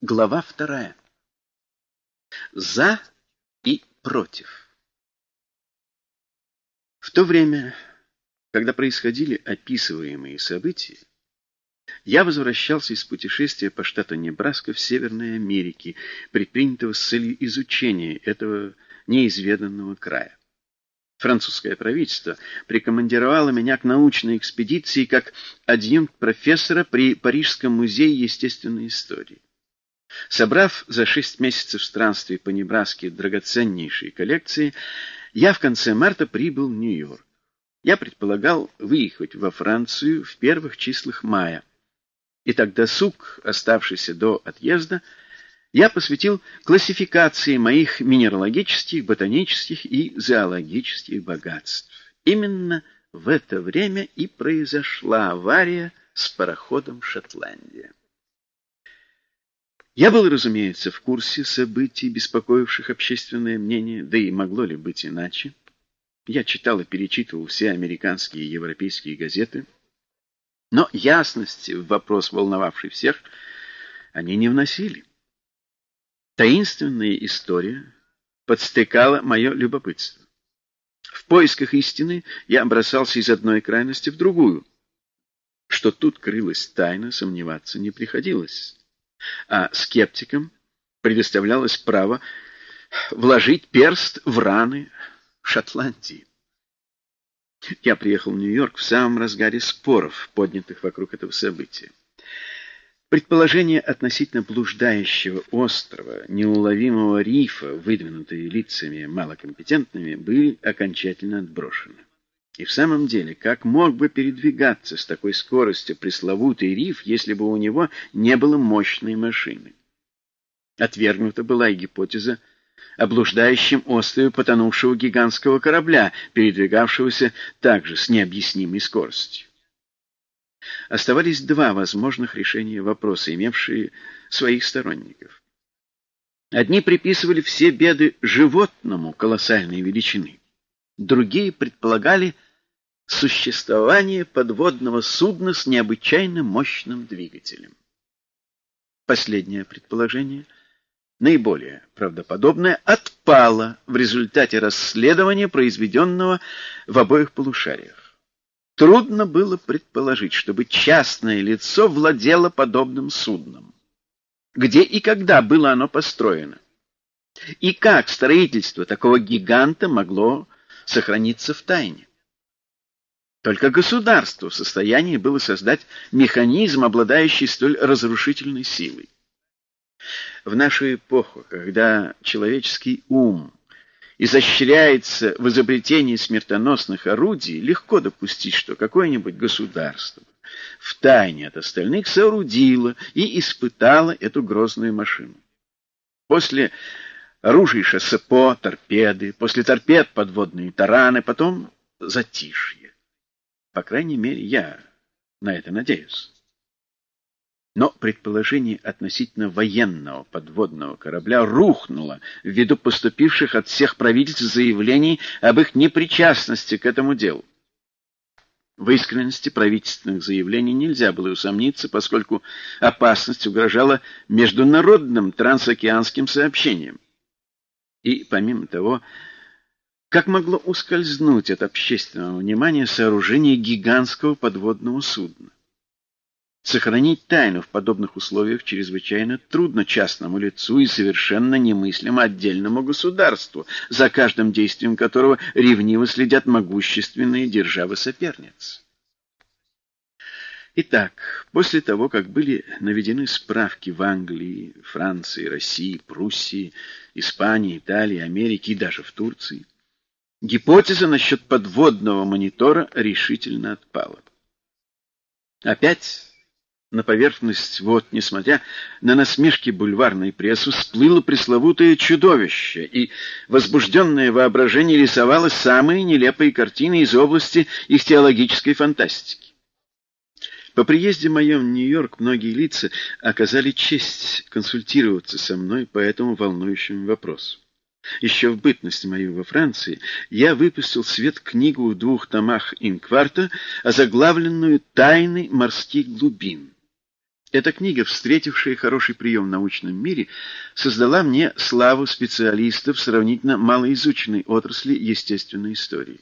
Глава вторая. За и против. В то время, когда происходили описываемые события, я возвращался из путешествия по штату Небраска в Северной Америке, предпринятого с целью изучения этого неизведанного края. Французское правительство прикомандировало меня к научной экспедиции как адъюнкт профессора при Парижском музее естественной истории. Собрав за шесть месяцев странствий по Небраске драгоценнейшие коллекции, я в конце марта прибыл в Нью-Йорк. Я предполагал выехать во Францию в первых числах мая. И тогда сук, оставшийся до отъезда, я посвятил классификации моих минералогических, ботанических и зоологических богатств. Именно в это время и произошла авария с пароходом «Шотландия». Я был, разумеется, в курсе событий, беспокоивших общественное мнение, да и могло ли быть иначе. Я читал и перечитывал все американские и европейские газеты, но ясности в вопрос, волновавший всех, они не вносили. Таинственная история подстыкала мое любопытство. В поисках истины я бросался из одной крайности в другую. Что тут крылась тайна, сомневаться не приходилось а скептикам предоставлялось право вложить перст в раны Шотландии. Я приехал в Нью-Йорк в самом разгаре споров, поднятых вокруг этого события. Предположения относительно блуждающего острова, неуловимого рифа, выдвинутые лицами малокомпетентными, были окончательно отброшены. И в самом деле, как мог бы передвигаться с такой скоростью пресловутый риф, если бы у него не было мощной машины? Отвергнута была и гипотеза о блуждающем острове потонувшего гигантского корабля, передвигавшегося также с необъяснимой скоростью. Оставались два возможных решения вопроса, имевшие своих сторонников. Одни приписывали все беды животному колоссальной величины, другие предполагали, существование подводного судна с необычайно мощным двигателем. Последнее предположение, наиболее правдоподобное, отпало в результате расследования, произведенного в обоих полушариях. Трудно было предположить, чтобы частное лицо владело подобным судном. Где и когда было оно построено? И как строительство такого гиганта могло сохраниться в тайне? Только государство в состоянии было создать механизм, обладающий столь разрушительной силой. В нашу эпоху, когда человеческий ум изощряется в изобретении смертоносных орудий, легко допустить, что какое-нибудь государство в тайне от остальных соорудило и испытало эту грозную машину. После оружия шоссепо, торпеды, после торпед подводные тараны, потом затишье. По крайней мере, я на это надеюсь. Но предположение относительно военного подводного корабля рухнуло ввиду поступивших от всех правительств заявлений об их непричастности к этому делу. В искренности правительственных заявлений нельзя было усомниться, поскольку опасность угрожала международным трансокеанским сообщениям. И, помимо того, как могло ускользнуть от общественного внимания сооружение гигантского подводного судна? Сохранить тайну в подобных условиях чрезвычайно трудно частному лицу и совершенно немыслимо отдельному государству, за каждым действием которого ревниво следят могущественные державы-соперницы. Итак, после того, как были наведены справки в Англии, Франции, России, Пруссии, Испании, Италии, Америке и даже в Турции, Гипотеза насчет подводного монитора решительно отпала. Опять на поверхность вот, несмотря на насмешки бульварной прессы, всплыло пресловутое чудовище, и возбужденное воображение рисовало самые нелепые картины из области их теологической фантастики. По приезде моем в Нью-Йорк многие лица оказали честь консультироваться со мной по этому волнующему вопросу. Еще в бытность мою во Франции я выпустил свет книгу в двух томах инкварта, озаглавленную «Тайны морских глубин». Эта книга, встретившая хороший прием в научном мире, создала мне славу специалиста в сравнительно малоизученной отрасли естественной истории.